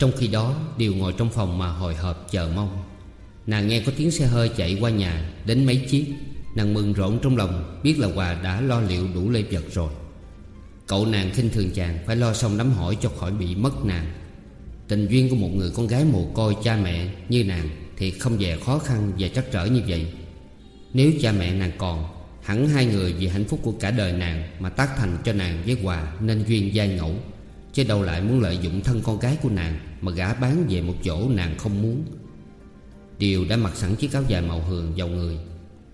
trong khi đó đều ngồi trong phòng mà hồi hộp chờ mong. Nàng nghe có tiếng xe hơi chạy qua nhà, Đến mấy chiếc. Nàng mừng rộn trong lòng, Biết là Hòa đã lo liệu đủ lê vật rồi. Cậu nàng khinh thường chàng, Phải lo xong đám hỏi cho khỏi bị mất nàng. Tình duyên của một người con gái mồ côi cha mẹ như nàng Thì không dè khó khăn và trắc trở như vậy. Nếu cha mẹ nàng còn, Hẳn hai người vì hạnh phúc của cả đời nàng Mà tác thành cho nàng với Hòa Nên duyên dai ngẫu, Chứ đâu lại muốn lợi dụng thân con gái của nàng mà gã bán về một chỗ nàng không muốn. Điều đã mặc sẵn chiếc áo dài màu hường vào người.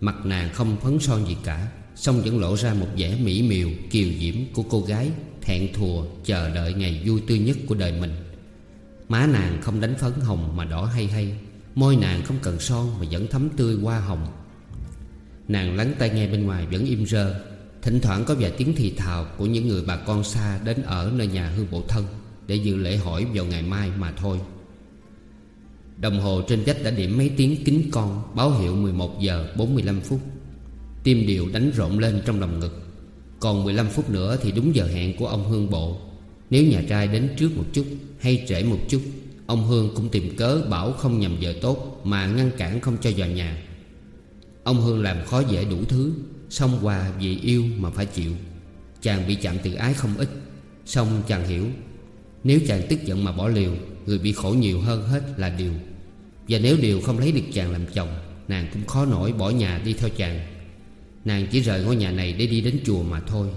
Mặt nàng không phấn son gì cả Xong vẫn lộ ra một vẻ mỹ miều, Kiều diễm của cô gái Thẹn thùa chờ đợi ngày vui tươi nhất của đời mình. Má nàng không đánh phấn hồng mà đỏ hay hay, Môi nàng không cần son mà vẫn thấm tươi hoa hồng. Nàng lắng tai nghe bên ngoài vẫn im rơ, Thỉnh thoảng có vài tiếng thì thào của những người bà con xa đến ở nơi nhà hư bộ thân. Để dự lễ hỏi vào ngày mai mà thôi. Đồng hồ trên vách đã điểm mấy tiếng kính con, Báo hiệu 11 giờ 45 phút. Tim điệu đánh rộn lên trong lòng ngực. Còn 15 phút nữa thì đúng giờ hẹn của ông Hương Bộ. Nếu nhà trai đến trước một chút hay trễ một chút, Ông Hương cũng tìm cớ bảo không nhầm giờ tốt Mà ngăn cản không cho vào nhà. Ông Hương làm khó dễ đủ thứ, Xong quà vì yêu mà phải chịu. Chàng bị chạm từ ái không ít, Xong chàng hiểu nếu chàng tức giận mà bỏ liều, Người bị khổ nhiều hơn hết là Điều. Và nếu Điều không lấy được chàng làm chồng, Nàng cũng khó nổi bỏ nhà đi theo chàng. Nàng chỉ rời ngôi nhà này để đi đến chùa mà thôi.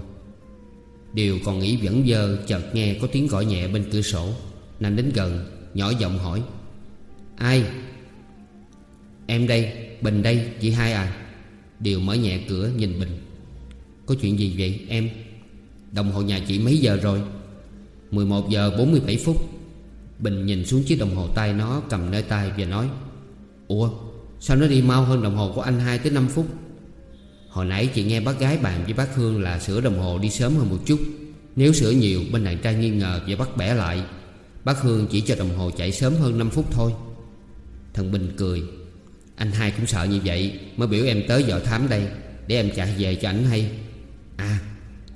Điều còn nghĩ vẫn dơ, Chợt nghe có tiếng gõ nhẹ bên cửa sổ. Nàng đến gần, Nhỏ giọng hỏi, Ai? Em đây, Bình đây, Chị hai à. Điều mở nhẹ cửa nhìn Bình. Có chuyện gì vậy, em? Đồng hồ nhà chị mấy giờ rồi? 11 giờ 47 phút. Bình nhìn xuống chiếc đồng hồ tay nó cầm nơi tay và nói, Ủa, sao nó đi mau hơn đồng hồ của anh 2 tới 5 phút? Hồi nãy chị nghe bác gái bàn với bác Hương là sửa đồng hồ đi sớm hơn một chút. Nếu sửa nhiều, bên đàn trai nghi ngờ và bắt bẻ lại. Bác Hương chỉ cho đồng hồ chạy sớm hơn 5 phút thôi. Thằng Bình cười, Anh hai cũng sợ như vậy, Mới biểu em tới dò thám đây, Để em chạy về cho ảnh hay. À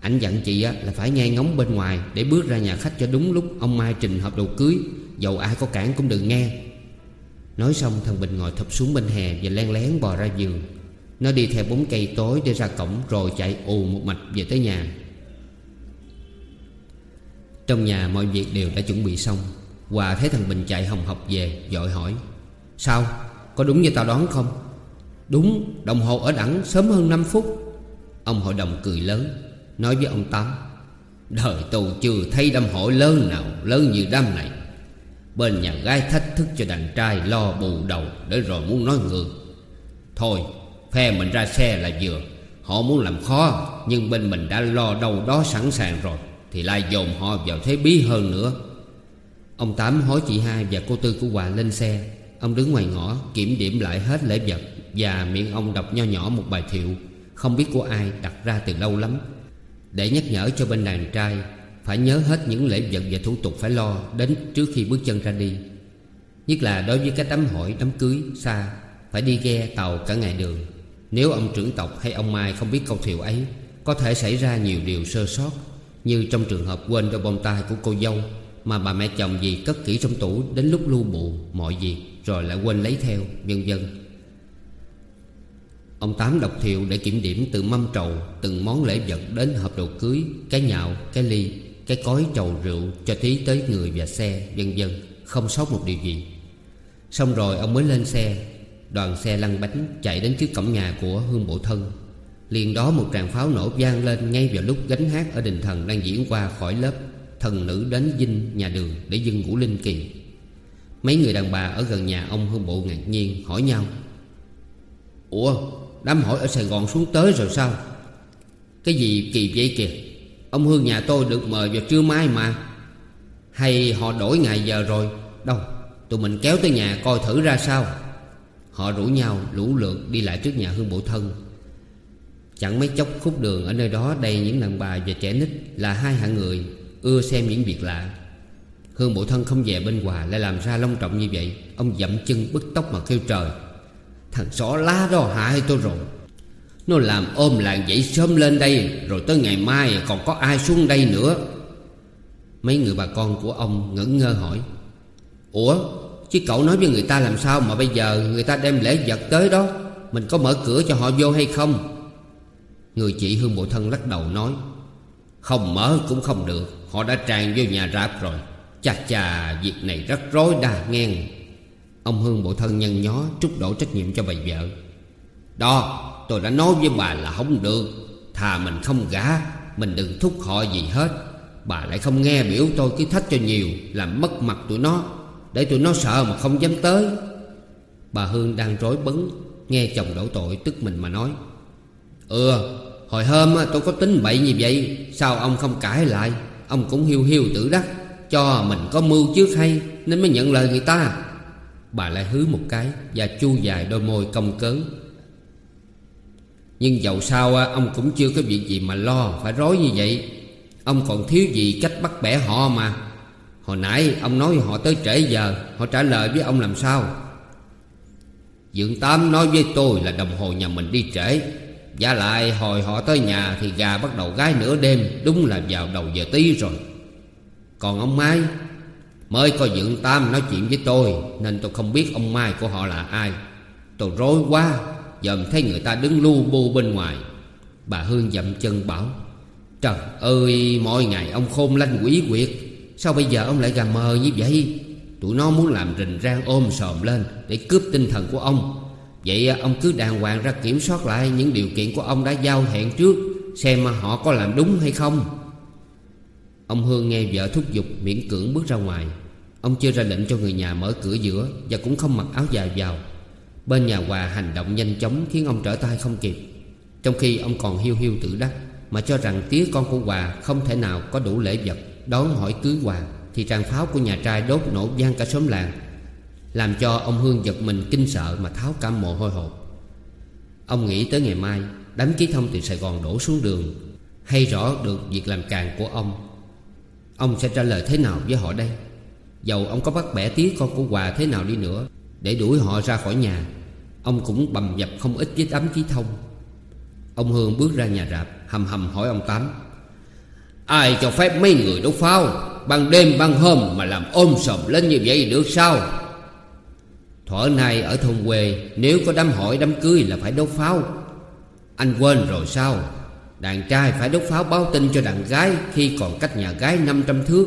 anh dặn chị á, là phải nghe ngóng bên ngoài Để bước ra nhà khách cho đúng lúc Ông Mai trình hợp đồ cưới. Dầu ai có cản cũng đừng nghe. Nói xong thằng Bình ngồi thập xuống bên hè Và len lén bò ra giường. Nó đi theo bóng cây tối để ra cổng Rồi chạy ù một mạch về tới nhà. Trong nhà mọi việc đều đã chuẩn bị xong. Hòa thấy thằng Bình chạy hồng học về Dội hỏi Sao? Có đúng như tao đoán không? Đúng đồng hồ ở đẳng sớm hơn 5 phút. Ông hội đồng cười lớn. Nói với ông Tám, Đời tôi chưa thấy đâm hội lớn nào Lớn như đám này. Bên nhà gái thách thức cho đàn trai Lo bù đầu để rồi muốn nói ngược. Thôi, phe mình ra xe là vừa. Họ muốn làm khó, Nhưng bên mình đã lo đâu đó sẵn sàng rồi, Thì lại dồn họ vào thế bí hơn nữa. Ông Tám hối chị hai và cô Tư của Hòa lên xe. Ông đứng ngoài ngõ, kiểm điểm lại hết lễ vật Và miệng ông đọc nho nhỏ một bài thiệu. Không biết của ai đặt ra từ lâu lắm. Để nhắc nhở cho bên đàn trai, Phải nhớ hết những lễ vật và thủ tục phải lo Đến trước khi bước chân ra đi. Nhất là đối với các đám hỏi đám cưới, xa, Phải đi ghe tàu cả ngày đường. Nếu ông trưởng tộc hay ông Mai không biết câu thiệu ấy, Có thể xảy ra nhiều điều sơ sót, Như trong trường hợp quên đôi bông tai của cô dâu Mà bà mẹ chồng gì cất kỹ trong tủ Đến lúc lưu bụ mọi việc Rồi lại quên lấy theo, vân vân. Ông Tám đọc thiệu để kiểm điểm từ mâm trầu Từng món lễ vật đến hộp đồ cưới Cái nhạo, cái ly, cái cối trầu rượu Cho tí tới người và xe vân vân Không sót một điều gì. Xong rồi ông mới lên xe Đoàn xe lăn bánh chạy đến trước cổng nhà của Hương Bộ Thân. Liền đó một tràng pháo nổ vang lên Ngay vào lúc gánh hát ở đình thần đang diễn qua khỏi lớp Thần nữ đến dinh nhà đường để dưng ngũ linh kỳ. Mấy người đàn bà ở gần nhà ông Hương Bộ ngạc nhiên hỏi nhau Ủa Đám hỏi ở Sài Gòn xuống tới rồi sao? Cái gì kỳ vậy kìa? Ông Hương nhà tôi được mời vào trưa mai mà. Hay họ đổi ngày giờ rồi? Đâu, Tụi mình kéo tới nhà coi thử ra sao. Họ rủ nhau lũ lượt đi lại trước nhà Hương Bộ Thân. Chẳng mấy chốc khúc đường ở nơi đó đầy những đàn bà và trẻ nít Là hai hạng người ưa xem những việc lạ. Hương Bộ Thân không về bên Hòa lại làm ra long trọng như vậy. Ông dậm chân bứt tóc mà kêu trời. Thằng xỏ lá đó hại tôi rồi? Nó làm ôm làng dậy sớm lên đây, Rồi tới ngày mai còn có ai xuống đây nữa? Mấy người bà con của ông ngẩn ngơ hỏi. Ủa, Chứ cậu nói với người ta làm sao mà bây giờ người ta đem lễ vật tới đó? Mình có mở cửa cho họ vô hay không? Người chị Hương Bộ Thân lắc đầu nói. Không mở cũng không được, Họ đã tràn vô nhà rạp rồi. Chà chà, việc này rất rối đa ngang. Ông Hương Bộ Thân nhân nhó Trút đổ trách nhiệm cho bà vợ. Đó, tôi đã nói với bà là không được. Thà mình không gả, Mình đừng thúc họ gì hết. Bà lại không nghe biểu tôi cứ thách cho nhiều, Làm mất mặt tụi nó, Để tụi nó sợ mà không dám tới. Bà Hương đang rối bấn, Nghe chồng đổ tội tức mình mà nói Ừ Hồi hôm tôi có tính bậy như vậy, Sao ông không cãi lại? Ông cũng hiu hiu tự đắc, Cho mình có mưu trước hay, Nên mới nhận lời người ta. Bà lại hứ một cái Và chu dài đôi môi công cớn. Nhưng dầu sao à, ông cũng chưa có việc gì mà lo, Phải rối như vậy. Ông còn thiếu gì cách bắt bẻ họ mà. Hồi nãy ông nói họ tới trễ giờ, Họ trả lời với ông làm sao? Dượng Tám nói với tôi là đồng hồ nhà mình đi trễ. Và lại hồi họ tới nhà Thì gà bắt đầu gái nửa đêm, Đúng là vào đầu giờ tí rồi. Còn ông Mai? Mới có Dượng Tam nói chuyện với tôi, Nên tôi không biết ông Mai của họ là ai. Tôi rối quá, Dòm thấy người ta đứng lu bu bên ngoài. Bà Hương dậm chân bảo, Trời ơi mỗi ngày ông khôn lanh quỷ quyệt, Sao bây giờ ông lại gà mờ như vậy? Tụi nó muốn làm rình rang ôm sòm lên Để cướp tinh thần của ông. Vậy à, ông cứ đàng hoàng ra kiểm soát lại Những điều kiện của ông đã giao hẹn trước, Xem mà họ có làm đúng hay không. Ông Hương nghe vợ thúc giục miễn cưỡng bước ra ngoài. Ông chưa ra lệnh cho người nhà mở cửa giữa Và cũng không mặc áo dài vào. Bên nhà Hòa hành động nhanh chóng Khiến ông trở tay không kịp. Trong khi ông còn hiu hiu tự đắc Mà cho rằng tía con của Hòa Không thể nào có đủ lễ vật Đón hỏi cưới Hòa Thì tràng pháo của nhà trai đốt nổ vang cả xóm làng, Làm cho ông Hương giật mình kinh sợ Mà tháo cả mồ hôi hột. Ông nghĩ tới ngày mai, Đám ký thông từ Sài Gòn đổ xuống đường, Hay rõ được việc làm càng của ông Ông sẽ trả lời thế nào với họ đây? Dầu ông có bắt bẻ tí con của Hòa thế nào đi nữa, Để đuổi họ ra khỏi nhà, Ông cũng bầm dập không ít với đám chí thông. Ông Hương bước ra nhà rạp, Hầm hầm hỏi ông Tám. Ai cho phép mấy người đốt pháo, Ban đêm ban hôm mà làm ôm sòm lên như vậy được sao? Thuở nay ở thôn quê, Nếu có đám hỏi đám cưới là phải đốt pháo. Anh quên rồi sao? Đàn trai phải đốt pháo báo tin cho đàn gái Khi còn cách nhà gái 500 thước.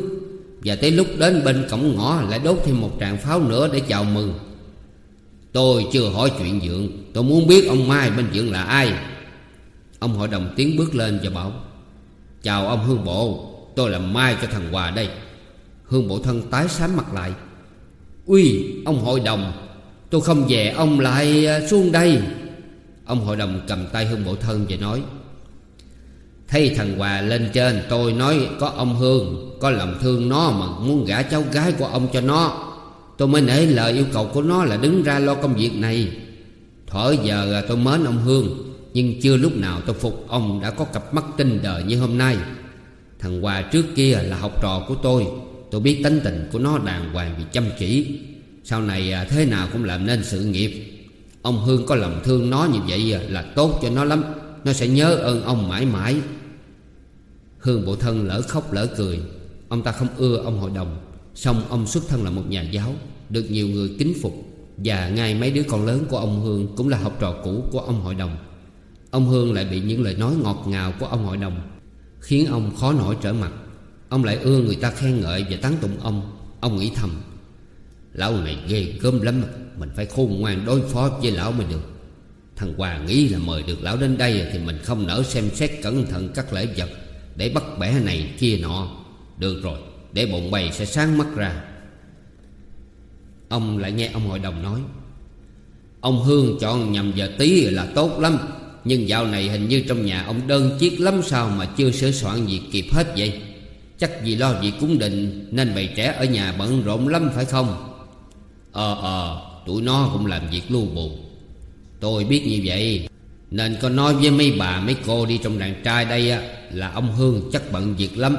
Và tới lúc đến bên cổng ngõ Lại đốt thêm một tràng pháo nữa để chào mừng. Tôi chưa hỏi chuyện dượng Tôi muốn biết ông Mai bên dượng là ai. Ông hội đồng tiến bước lên và bảo, Chào ông Hương Bộ. Tôi làm mai cho thằng Hòa đây. Hương Bộ thân tái sám mặt lại, Uy, ông hội đồng. Tôi không về ông lại à, xuống đây. Ông hội đồng cầm tay Hương Bộ thân và nói Thấy thằng Hòa lên trên, tôi nói, có ông Hương, Có lòng thương nó mà muốn gả cháu gái của ông cho nó. Tôi mới nể lời yêu cầu của nó là đứng ra lo công việc này. Thở giờ tôi mến ông Hương, Nhưng chưa lúc nào tôi phục ông đã có cặp mắt tinh đời như hôm nay. Thằng Hòa trước kia là học trò của tôi Tôi biết tính tình của nó đàng hoàng vì chăm chỉ. Sau này à, thế nào cũng làm nên sự nghiệp. Ông Hương có lòng thương nó như vậy à, là tốt cho nó lắm. Nó sẽ nhớ ơn ông mãi mãi. Hương bộ thân lỡ khóc lỡ cười. Ông ta không ưa ông hội đồng. Xong ông xuất thân là một nhà giáo, Được nhiều người kính phục. Và ngay mấy đứa con lớn của ông Hương Cũng là học trò cũ của ông hội đồng. Ông Hương lại bị những lời nói ngọt ngào của ông hội đồng, Khiến ông khó nổi trở mặt. Ông lại ưa người ta khen ngợi và tán tụng ông. Ông nghĩ thầm, Lão này ghê gớm lắm, Mình phải khôn ngoan đối phó với lão mới được. Thằng Hòa nghĩ là mời được lão đến đây Thì mình không nỡ xem xét cẩn thận các lễ vật. Để bắt bẻ này, kia nọ. Được rồi, Để bọn bày sẽ sáng mắt ra. Ông lại nghe ông hội đồng nói. Ông Hương chọn nhầm giờ tí là tốt lắm, Nhưng dạo này hình như trong nhà ông đơn chiếc lắm sao Mà chưa sửa soạn gì kịp hết vậy? Chắc vì lo việc cúng định Nên bầy trẻ ở nhà bận rộn lắm phải không? Ờ ờ Tụi nó cũng làm việc lưu bù. Tôi biết như vậy, Nên có nói với mấy bà, mấy cô đi trong đàn trai đây á. Là ông Hương chắc bận việc lắm,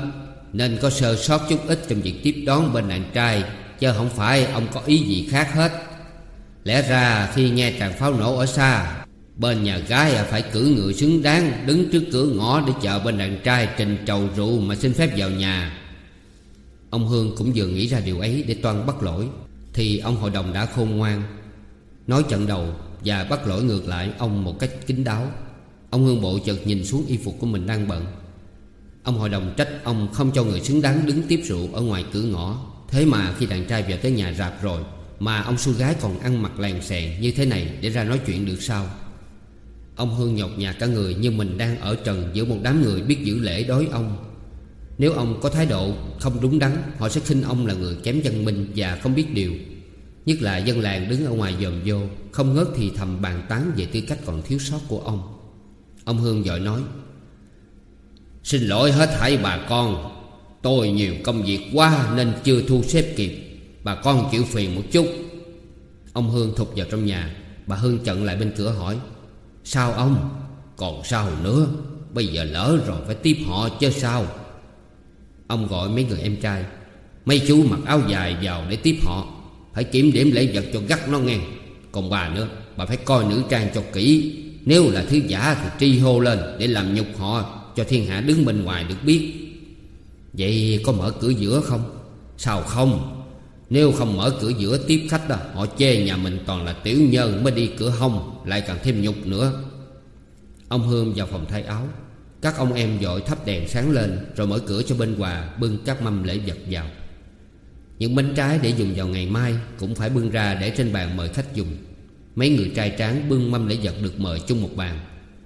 Nên có sơ sót chút ít trong việc tiếp đón bên đàn trai, Chứ không phải ông có ý gì khác hết. Lẽ ra khi nghe tràng pháo nổ ở xa, Bên nhà gái à phải cử người xứng đáng Đứng trước cửa ngõ để chờ bên đàn trai trình trầu rượu mà xin phép vào nhà. Ông Hương cũng vừa nghĩ ra điều ấy để toan bắt lỗi, Thì ông hội đồng đã khôn ngoan. Nói trận đầu và bắt lỗi ngược lại ông một cách kín đáo. Ông Hương Bộ chợt nhìn xuống y phục của mình đang bận. Ông hội đồng trách ông không cho người xứng đáng đứng tiếp rượu ở ngoài cửa ngõ. Thế mà khi đàn trai về tới nhà rạp rồi, Mà ông su gái còn ăn mặc lèn xèn như thế này để ra nói chuyện được sao? Ông Hương nhột nhạt cả người như mình đang ở trần giữa một đám người biết giữ lễ đối ông. Nếu ông có thái độ không đúng đắn, Họ sẽ khinh ông là người kém dân minh và không biết điều. Nhất là dân làng đứng ở ngoài dòm vô, Không ngớt thì thầm bàn tán về tư cách còn thiếu sót của ông. Ông Hương vội nói, Xin lỗi hết thảy bà con. Tôi nhiều công việc quá nên chưa thu xếp kịp. Bà con chịu phiền một chút. Ông Hương thụt vào trong nhà. Bà Hương chận lại bên cửa hỏi, Sao ông? Còn sao nữa? Bây giờ lỡ rồi phải tiếp họ chứ sao? Ông gọi mấy người em trai, Mấy chú mặc áo dài vào để tiếp họ. Phải kiểm điểm lễ vật cho gắt nó nghe. Còn bà nữa, Bà phải coi nữ trang cho kỹ. Nếu là thứ giả thì tri hô lên Để làm nhục họ, Cho thiên hạ đứng bên ngoài được biết. Vậy có mở cửa giữa không? Sao không? Nếu không mở cửa giữa, tiếp khách đó, Họ chê nhà mình toàn là tiểu nhân Mới đi cửa hông, Lại càng thêm nhục nữa. Ông Hương vào phòng thay áo. Các ông em dội thắp đèn sáng lên, Rồi mở cửa cho bên quà, Bưng các mâm lễ vật vào. Những bánh trái để dùng vào ngày mai Cũng phải bưng ra để trên bàn mời khách dùng. Mấy người trai tráng bưng mâm lễ vật được mời chung một bàn.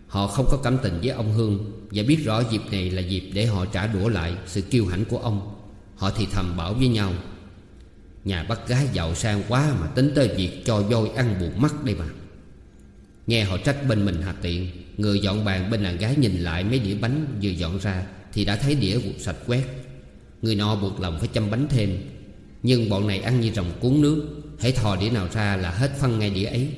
Họ không có cảm tình với ông Hương Và biết rõ dịp này là dịp để họ trả đũa lại sự kiêu hãnh của ông. Họ thì thầm bảo với nhau, Nhà bắt gái giàu sang quá mà tính tới việc cho voi ăn buồn mắt đây mà. Nghe họ trách bên mình hạt tiện, Người dọn bàn bên nàng gái nhìn lại mấy đĩa bánh vừa dọn ra Thì đã thấy đĩa vụt sạch quét. Người nọ buộc lòng phải chăm bánh thêm, Nhưng bọn này ăn như rồng cuốn nước, Hãy thò đĩa nào ra là hết phân ngay đĩa ấy.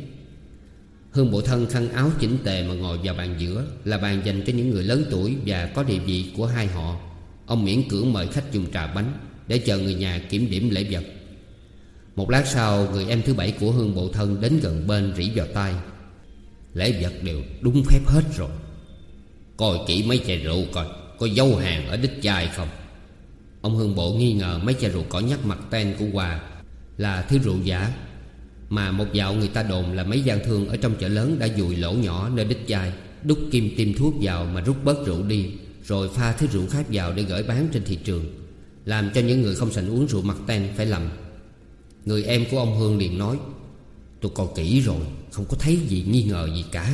Hương bộ thân khăn áo chỉnh tề mà ngồi vào bàn giữa Là bàn dành cho những người lớn tuổi và có địa vị của hai họ. Ông miễn cưỡng mời khách dùng trà bánh Để chờ người nhà kiểm điểm lễ vật. Một lát sau, người em thứ bảy của Hương bộ thân đến gần bên rỉ vào tay. Lễ vật đều đúng phép hết rồi. Coi kỹ mấy chai rượu coi, Có dấu hàng ở đích chai không? Ông Hương Bộ nghi ngờ mấy chai rượu cỏ nhắc mặt ten của Hòa Là thứ rượu giả. Mà một dạo người ta đồn là mấy gian thương Ở trong chợ lớn đã dùi lỗ nhỏ nơi đích chai, Đúc kim tiêm thuốc vào mà rút bớt rượu đi, Rồi pha thứ rượu khác vào để gửi bán trên thị trường, Làm cho những người không sành uống rượu mặt ten phải lầm. Người em của ông Hương liền nói Tôi coi kỹ rồi, Không có thấy gì nghi ngờ gì cả.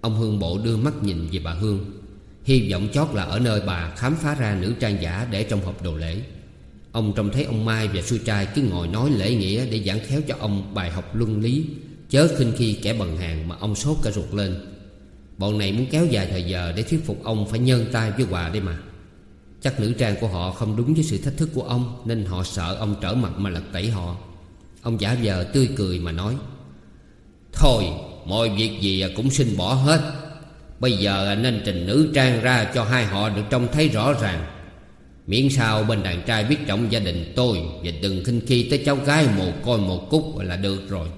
Ông Hương Bộ đưa mắt nhìn về bà Hương, Hy vọng chót là ở nơi bà khám phá ra nữ trang giả để trong hộp đồ lễ. Ông trông thấy ông Mai và sư trai cứ ngồi nói lễ nghĩa để giảng khéo cho ông bài học luân lý, Chớ khinh khi kẻ bần hàng mà ông sốt cả ruột lên. Bọn này muốn kéo dài thời giờ để thuyết phục ông phải nhân tay với quà đây mà. Chắc nữ trang của họ không đúng với sự thách thức của ông, Nên họ sợ ông trở mặt mà lật tẩy họ. Ông giả vờ tươi cười mà nói, Thôi, mọi việc gì cũng xin bỏ hết. Bây giờ nên trình nữ trang ra cho hai họ được trông thấy rõ ràng. Miễn sao bên đàn trai biết trọng gia đình tôi Và đừng khinh khi tới cháu gái mồ côi một cúc là được rồi.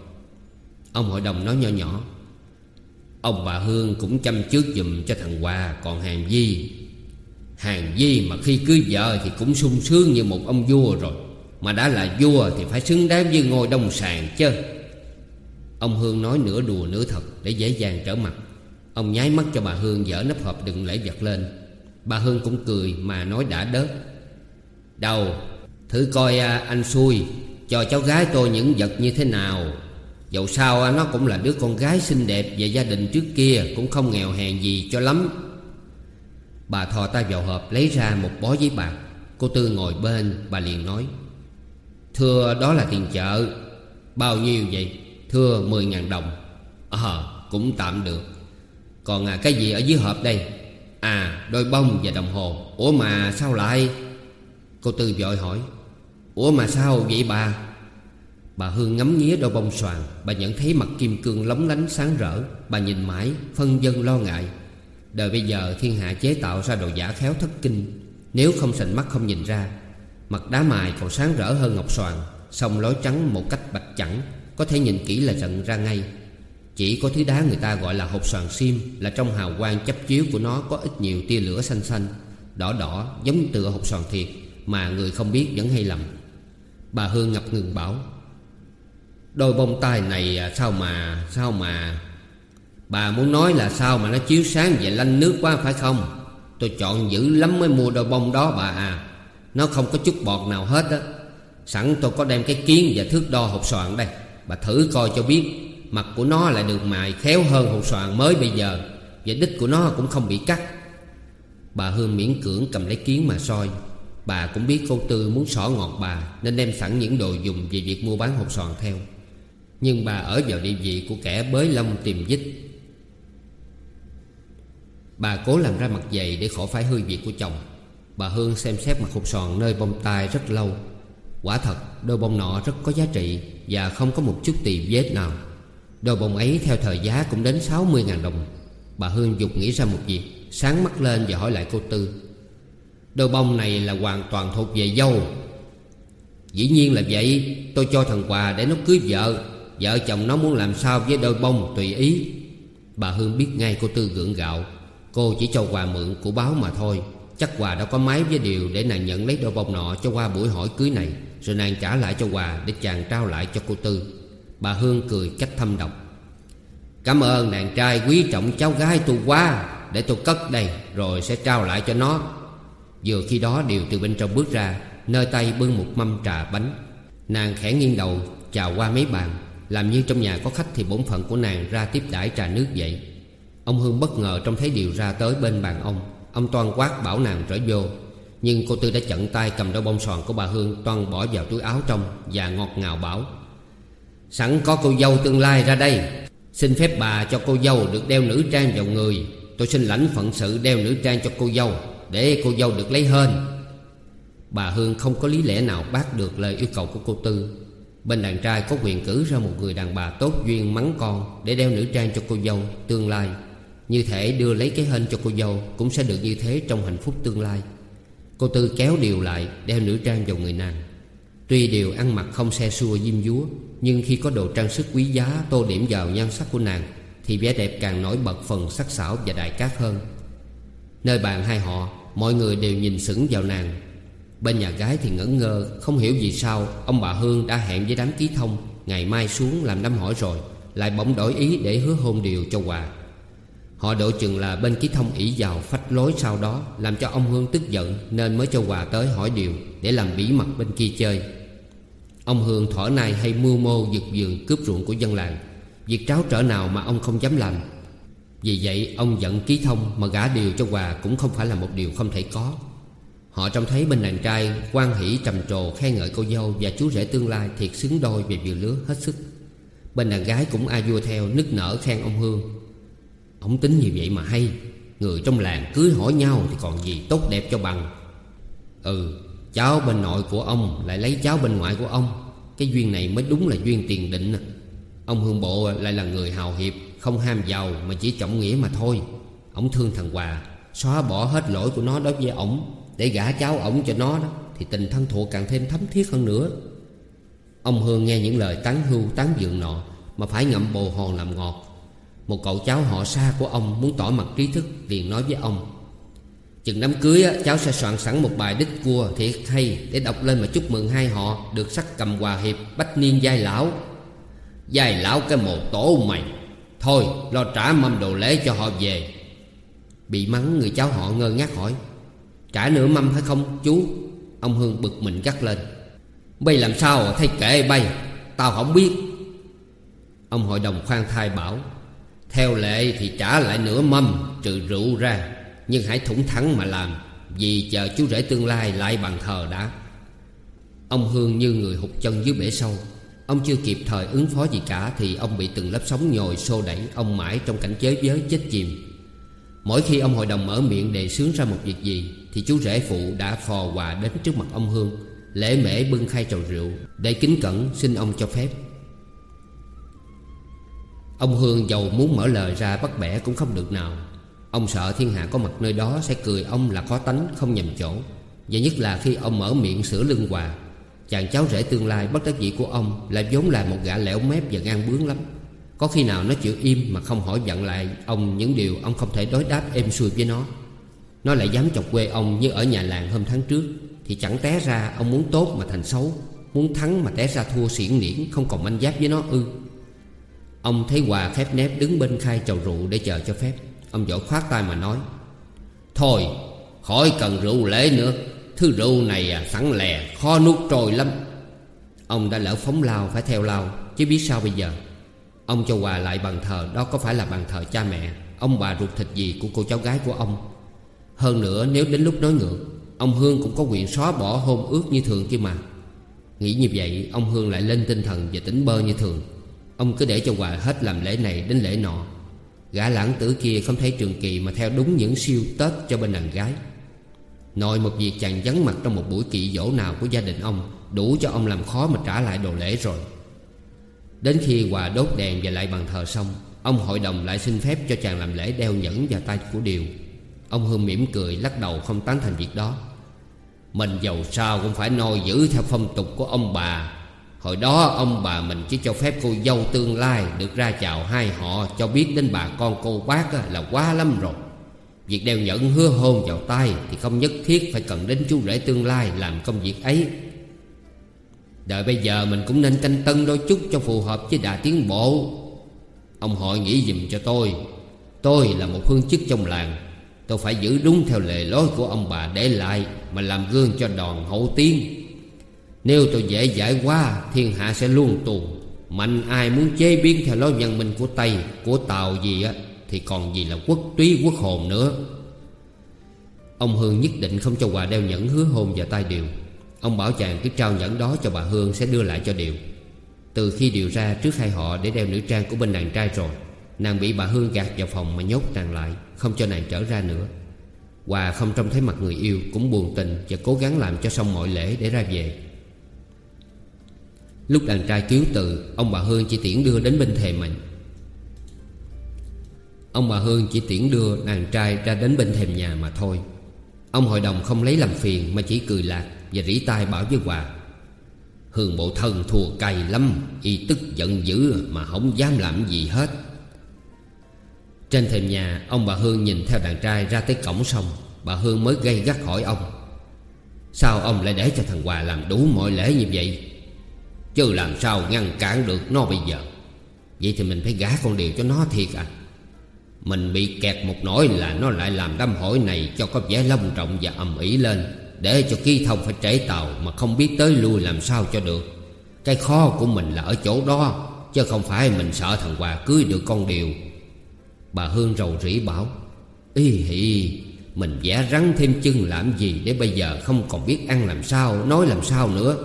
Ông hội đồng nói nhỏ nhỏ. Ông bà Hương cũng chăm trước dùm cho thằng Hòa, Còn hàng Di. Hàng Di mà khi cưới vợ thì cũng sung sướng như một ông vua rồi. Mà đã là vua thì phải xứng đáng với ngôi đông sàn chứ. Ông Hương nói nửa đùa nửa thật để dễ dàng trở mặt. Ông nháy mắt cho bà Hương dở nắp hộp đựng lễ vật lên. Bà Hương cũng cười mà nói đã đớt. Đầu Thử coi à, anh xui Cho cháu gái tôi những vật như thế nào. Dẫu sao à, nó cũng là đứa con gái xinh đẹp Và gia đình trước kia cũng không nghèo hèn gì cho lắm. Bà thò tay vào hộp lấy ra một bó giấy bạc. Cô Tư ngồi bên bà liền nói Thưa đó là tiền chợ. Bao nhiêu vậy? Thưa mười ngàn đồng. Ờ cũng tạm được. Còn à, cái gì ở dưới hộp đây? À đôi bông và đồng hồ. Ủa mà sao lại? Cô Tư vội hỏi. Ủa mà sao vậy bà? Bà Hương ngắm nghía đôi bông xoàn. Bà nhận thấy mặt kim cương lóng lánh sáng rỡ. Bà nhìn mãi, phân dân lo ngại. Đời bây giờ thiên hạ chế tạo ra đồ giả khéo thất kinh. Nếu không sành mắt không nhìn ra, Mặt đá mài còn sáng rỡ hơn ngọc xoàn. Song lối trắng một cách bạch chẳng, Có thể nhìn kỹ là nhận ra ngay. Chỉ có thứ đá người ta gọi là hộp xoàn sim Là trong hào quang chấp chiếu của nó có ít nhiều tia lửa xanh xanh, Đỏ đỏ, giống tựa hộp xoàn thiệt, Mà người không biết vẫn hay lầm. Bà Hương ngập ngừng bảo, Đôi bông tai này à, sao mà Sao mà, Bà muốn nói là sao mà nó chiếu sáng và lanh nước quá, phải không? Tôi chọn dữ lắm mới mua đôi bông đó, bà à. Nó không có chút bọt nào hết á. Sẵn tôi có đem cái kiến và thước đo hộp soạn đây. Bà thử coi cho biết. Mặt của nó lại được mài khéo hơn hộp soạn mới bây giờ, Và đích của nó cũng không bị cắt. Bà Hương miễn cưỡng cầm lấy kiến mà soi. Bà cũng biết cô Tư muốn xỏ ngọt bà, Nên đem sẵn những đồ dùng về việc mua bán hộp soạn theo. Nhưng bà ở vào địa vị của kẻ bới lông tìm dích Bà cố làm ra mặt dày để khỏi phải hư việc của chồng. Bà Hương xem xét mặt hộp sòn nơi bông tai rất lâu. Quả thật, đôi bông nọ rất có giá trị Và không có một chút tì vết nào. Đôi bông ấy theo thời giá cũng đến 60.000 đồng. Bà Hương dục nghĩ ra một việc, Sáng mắt lên và hỏi lại cô Tư. Đôi bông này là hoàn toàn thuộc về dâu. Dĩ nhiên là vậy, Tôi cho thằng quà để nó cưới vợ. Vợ chồng nó muốn làm sao với đôi bông tùy ý. Bà Hương biết ngay cô Tư gượng gạo. Cô chỉ cho quà mượn của báo mà thôi. Chắc quà đã có máy với điều Để nàng nhận lấy đôi bông nọ cho qua buổi hỏi cưới này. Rồi nàng trả lại cho quà Để chàng trao lại cho cô Tư. Bà Hương cười cách thâm độc. Cảm ơn nàng trai quý trọng cháu gái tôi quá, Để tôi cất đây Rồi sẽ trao lại cho nó. Vừa khi đó điều từ bên trong bước ra, Nơi tay bưng một mâm trà bánh. Nàng khẽ nghiêng đầu, chào qua mấy bàn. Làm như trong nhà có khách thì bổn phận của nàng ra tiếp đãi trà nước vậy. Ông Hương bất ngờ trông thấy điều ra tới bên bàn ông. Ông toan quát bảo nàng trở vô. Nhưng cô Tư đã chận tay cầm đôi bông sòn của bà Hương Toan bỏ vào túi áo trong Và ngọt ngào bảo. Sẵn có cô dâu tương lai ra đây. Xin phép bà cho cô dâu được đeo nữ trang vào người. Tôi xin lãnh phận sự đeo nữ trang cho cô dâu, Để cô dâu được lấy hên. Bà Hương không có lý lẽ nào bác được lời yêu cầu của cô Tư. Bên đàn trai có quyền cử ra một người đàn bà tốt duyên mắng con Để đeo nữ trang cho cô dâu tương lai. Như thể đưa lấy cái hên cho cô dâu Cũng sẽ được như thế trong hạnh phúc tương lai. Cô Tư kéo điều lại, Đeo nữ trang vào người nàng. Tuy điều ăn mặc không xe xua diêm dúa, Nhưng khi có đồ trang sức quý giá Tô điểm vào nhan sắc của nàng, Thì vẻ đẹp càng nổi bật phần sắc sảo và đại cát hơn. Nơi bàn hai họ, Mọi người đều nhìn sững vào nàng. Bên nhà gái thì ngẩn ngơ, Không hiểu vì sao Ông bà Hương đã hẹn với đám ký thông, Ngày mai xuống làm năm hỏi rồi, Lại bỗng đổi ý để hứa hôn điều cho Hòa Họ độ chừng là bên ký thông ỷ vào phách lối sau đó, Làm cho ông Hương tức giận Nên mới cho quà tới hỏi điều Để làm bí mật bên kia chơi. Ông Hương thỏ nay hay mưu mô giật giường cướp ruộng của dân làng. Việc tráo trở nào mà ông không dám làm. Vì vậy, ông giận ký thông Mà gả điều cho quà cũng không phải là một điều không thể có. Họ trông thấy bên đàn trai quan hỷ trầm trồ khen ngợi cô dâu Và chú rể tương lai thiệt xứng đôi về vừa lứa hết sức. Bên đàn gái cũng a vua theo nức nở khen ông Hương. Ông tính như vậy mà hay. Người trong làng cưới hỏi nhau Thì còn gì tốt đẹp cho bằng. Ừ Cháu bên nội của ông Lại lấy cháu bên ngoại của ông. Cái duyên này mới đúng là duyên tiền định. Ông Hương Bộ lại là người hào hiệp, Không ham giàu mà chỉ trọng nghĩa mà thôi. Ông thương thằng Hòa, Xóa bỏ hết lỗi của nó đối với ổng, Để gả cháu ổng cho nó đó, Thì tình thân thuộc càng thêm thấm thiết hơn nữa. Ông Hương nghe những lời tán hưu, tán dượng nọ, Mà phải ngậm bồ hòn làm ngọt một cậu cháu họ xa của ông muốn tỏ mặt trí thức liền nói với ông. Chừng đám cưới á, cháu sẽ soạn sẵn một bài đích cua thiệt hay Để đọc lên mà chúc mừng hai họ được sắc cầm hòa hiệp bách niên giai lão. Giai lão cái mồ tổ mày. Thôi lo trả mâm đồ lễ cho họ về. Bị mắng người cháu họ ngơ ngác hỏi Trả nửa mâm phải không chú? Ông Hương bực mình gắt lên Bây làm sao thay kệ bay? Tao không biết. Ông hội đồng khoan thai bảo theo lệ thì trả lại nửa mâm, trừ rượu ra. Nhưng hãy thủng thắng mà làm, Vì chờ chú rể tương lai lại bàn thờ đã. Ông Hương như người hụt chân dưới bể sâu. Ông chưa kịp thời ứng phó gì cả Thì ông bị từng lớp sóng nhồi xô đẩy, Ông mãi trong cảnh chế giới chết chìm. Mỗi khi ông hội đồng mở miệng đề xướng ra một việc gì, Thì chú rể phụ đã phò quà đến trước mặt ông Hương, Lễ mễ bưng khai trầu rượu. Để kính cẩn, xin ông cho phép. Ông Hương giàu muốn mở lời ra bắt bẻ cũng không được nào. Ông sợ thiên hạ có mặt nơi đó Sẽ cười ông là khó tánh, không nhầm chỗ. Và nhất là khi ông mở miệng sửa lưng quà. Chàng cháu rể tương lai bất đắc dĩ của ông Là vốn là một gã lẻo mép và ngang bướng lắm. Có khi nào nó chịu im mà không hỏi giận lại Ông những điều ông không thể đối đáp êm xuôi với nó. Nó lại dám chọc quê ông như ở nhà làng hôm tháng trước, Thì chẳng té ra ông muốn tốt mà thành xấu, Muốn thắng mà té ra thua xiển niễn Không còn manh giáp với nó ư. Ông thấy Hòa khép nép đứng bên khai chầu rượu để chờ cho phép. Ông võ khoát tay mà nói, Thôi, khỏi cần rượu lễ nữa. Thứ rượu này à, sẵn lè, khó nuốt trôi lắm. Ông đã lỡ phóng lao, phải theo lao, Chứ biết sao bây giờ? Ông cho Hòa lại bàn thờ, Đó có phải là bàn thờ cha mẹ? Ông bà ruột thịt gì của cô cháu gái của ông? Hơn nữa, nếu đến lúc nói ngược, Ông Hương cũng có quyền xóa bỏ hôn ước như thường kia mà. Nghĩ như vậy, Ông Hương lại lên tinh thần và tỉnh bơ như thường. Ông cứ để cho Hòa hết làm lễ này đến lễ nọ. Gã lãng tử kia không thấy Trường Kỳ Mà theo đúng những siêu Tết cho bên đàn gái. Nội một việc chàng vắng mặt trong một buổi kỵ dỗ nào của gia đình ông Đủ cho ông làm khó mà trả lại đồ lễ rồi. Đến khi Hòa đốt đèn và lại bàn thờ xong, Ông hội đồng lại xin phép cho chàng làm lễ đeo nhẫn và tay của Điều. Ông Hương mỉm cười, lắc đầu không tán thành việc đó. Mình giàu sao cũng phải noi giữ theo phong tục của ông bà. Hồi đó, ông bà mình chỉ cho phép cô dâu tương lai Được ra chào hai họ, Cho biết đến bà con cô bác là quá lắm rồi. Việc đeo nhẫn hứa hôn vào tay Thì không nhất thiết phải cần đến chú rể tương lai Làm công việc ấy. Đợi bây giờ mình cũng nên canh tân đôi chút Cho phù hợp với đà tiến bộ. Ông hội nghĩ dùm cho tôi. Tôi là một hương chức trong làng. Tôi phải giữ đúng theo lề lối của ông bà để lại Mà làm gương cho đòn hậu tiên. Nếu tôi dễ giải quá, Thiên hạ sẽ luôn tù. Mạnh ai muốn chế biến theo lối văn minh của Tây, Của Tàu gì á, Thì còn gì là quốc túy, quốc hồn nữa. Ông Hương nhất định không cho Hòa đeo nhẫn hứa hôn và tay Điều. Ông bảo chàng cứ trao nhẫn đó cho bà Hương sẽ đưa lại cho Điều. Từ khi Điều ra trước hai họ để đeo nữ trang của bên đàn trai rồi, Nàng bị bà Hương gạt vào phòng mà nhốt nàng lại, Không cho nàng trở ra nữa. Hòa không trông thấy mặt người yêu Cũng buồn tình và cố gắng làm cho xong mọi lễ để ra về. Lúc đàn trai cứu từ, Ông bà Hương chỉ tiễn đưa đến bên thề mình. Ông bà Hương chỉ tiễn đưa đàn trai ra đến bên thềm nhà mà thôi. Ông hội đồng không lấy làm phiền Mà chỉ cười lạc Và rỉ tai bảo với Hòa, Hương bộ thân thua cay lắm, Y tức giận dữ mà không dám làm gì hết. Trên thềm nhà, Ông bà Hương nhìn theo đàn trai ra tới cổng sông. Bà Hương mới gây gắt hỏi ông, Sao ông lại để cho thằng Hòa làm đủ mọi lễ như vậy? Chứ làm sao ngăn cản được nó bây giờ? Vậy thì mình phải gả con điều cho nó thiệt à? Mình bị kẹt một nỗi là nó lại làm đám hỏi này Cho có vẻ long trọng và ầm ĩ lên, Để cho ký thông phải trễ tàu Mà không biết tới lui làm sao cho được. Cái khó của mình là ở chỗ đó, Chứ không phải mình sợ thằng Hòa cưới được con điều. Bà Hương rầu rĩ bảo, Ý hị Mình vẽ rắn thêm chân làm gì Để bây giờ không còn biết ăn làm sao, Nói làm sao nữa?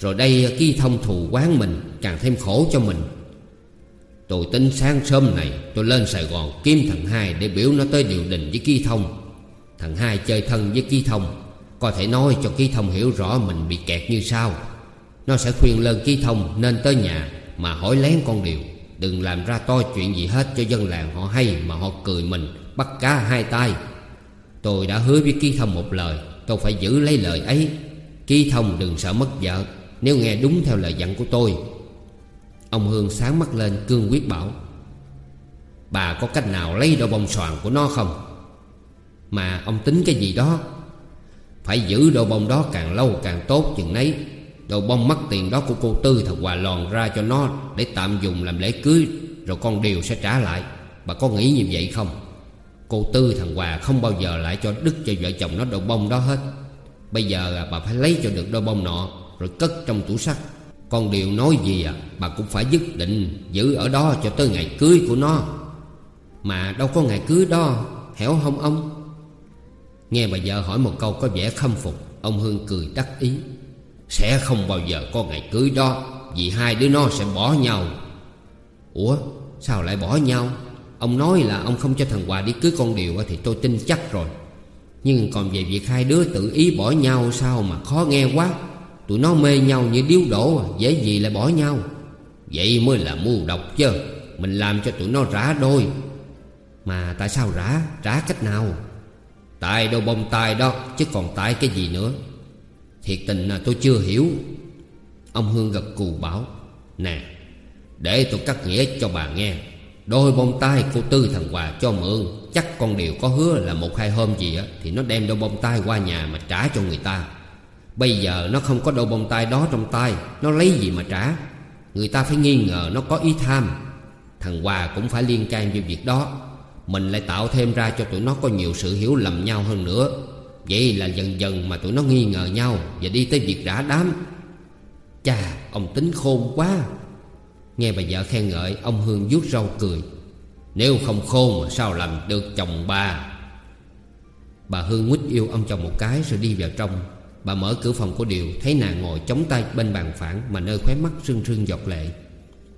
Rồi đây kỳ thông thù quán mình, Càng thêm khổ cho mình. Tôi tính sáng sớm này, Tôi lên Sài Gòn kiếm thằng hai Để biểu nó tới điều đình với Ký Thông. Thằng hai chơi thân với Ký Thông, Có thể nói cho Ký Thông hiểu rõ Mình bị kẹt như sao. Nó sẽ khuyên lên Ký Thông nên tới nhà Mà hỏi lén con điều. Đừng làm ra to chuyện gì hết cho dân làng họ hay Mà họ cười mình, Bắt cá hai tay. Tôi đã hứa với Ký Thông một lời, Tôi phải giữ lấy lời ấy. Ký Thông đừng sợ mất vợ. Nếu nghe đúng theo lời dặn của tôi, Ông Hương sáng mắt lên cương quyết bảo, Bà có cách nào lấy đôi bông xoàn của nó không? Mà ông tính cái gì đó? Phải giữ đôi bông đó càng lâu càng tốt chừng nấy. Đôi bông mất tiền đó của cô Tư thật hòa lòn ra cho nó Để tạm dùng làm lễ cưới, Rồi con đều sẽ trả lại. Bà có nghĩ như vậy không? Cô Tư thằng Hòa không bao giờ lại cho Đức cho vợ chồng nó đôi bông đó hết. Bây giờ à, bà phải lấy cho được đôi bông nọ. Rồi cất trong tủ sắt con điều nói gì à Bà cũng phải dứt định Giữ ở đó cho tới ngày cưới của nó. Mà đâu có ngày cưới đó, Hẻo không ông? Nghe bà vợ hỏi một câu có vẻ khâm phục, Ông Hương cười đắc ý. Sẽ không bao giờ có ngày cưới đó, Vì hai đứa nó sẽ bỏ nhau. Ủa, sao lại bỏ nhau? Ông nói là ông không cho thằng Hòa đi cưới con điều Thì tôi tin chắc rồi. Nhưng còn về việc hai đứa tự ý bỏ nhau Sao mà khó nghe quá. Tụi nó mê nhau như điếu đổ à, Dễ gì lại bỏ nhau? Vậy mới là mưu độc chứ, Mình làm cho tụi nó rã đôi. Mà tại sao rã? Rã cách nào? Tại đôi bông tai đó, Chứ còn tại cái gì nữa? Thiệt tình là tôi chưa hiểu. Ông Hương gật cù bảo, Nè, Để tôi cắt nghĩa cho bà nghe. Đôi bông tai cô Tư thằng Hòa cho mượn, Chắc con điều có hứa là một hai hôm gì á, Thì nó đem đôi bông tai qua nhà mà trả cho người ta. Bây giờ nó không có đôi bông tai đó trong tay Nó lấy gì mà trả? Người ta phải nghi ngờ nó có ý tham. Thằng Hòa cũng phải liên can về việc đó. Mình lại tạo thêm ra cho tụi nó có nhiều sự hiểu lầm nhau hơn nữa. Vậy là dần dần mà tụi nó nghi ngờ nhau Và đi tới việc rã đám. Chà, ông tính khôn quá. Nghe bà vợ khen ngợi, Ông Hương vuốt râu cười. Nếu không khôn mà sao làm được chồng bà? Bà Hương quýt yêu ông chồng một cái rồi đi vào trong. Bà mở cửa phòng của Điều, Thấy nàng ngồi chống tay bên bàn phản Mà nơi khóe mắt rưng rưng giọt lệ.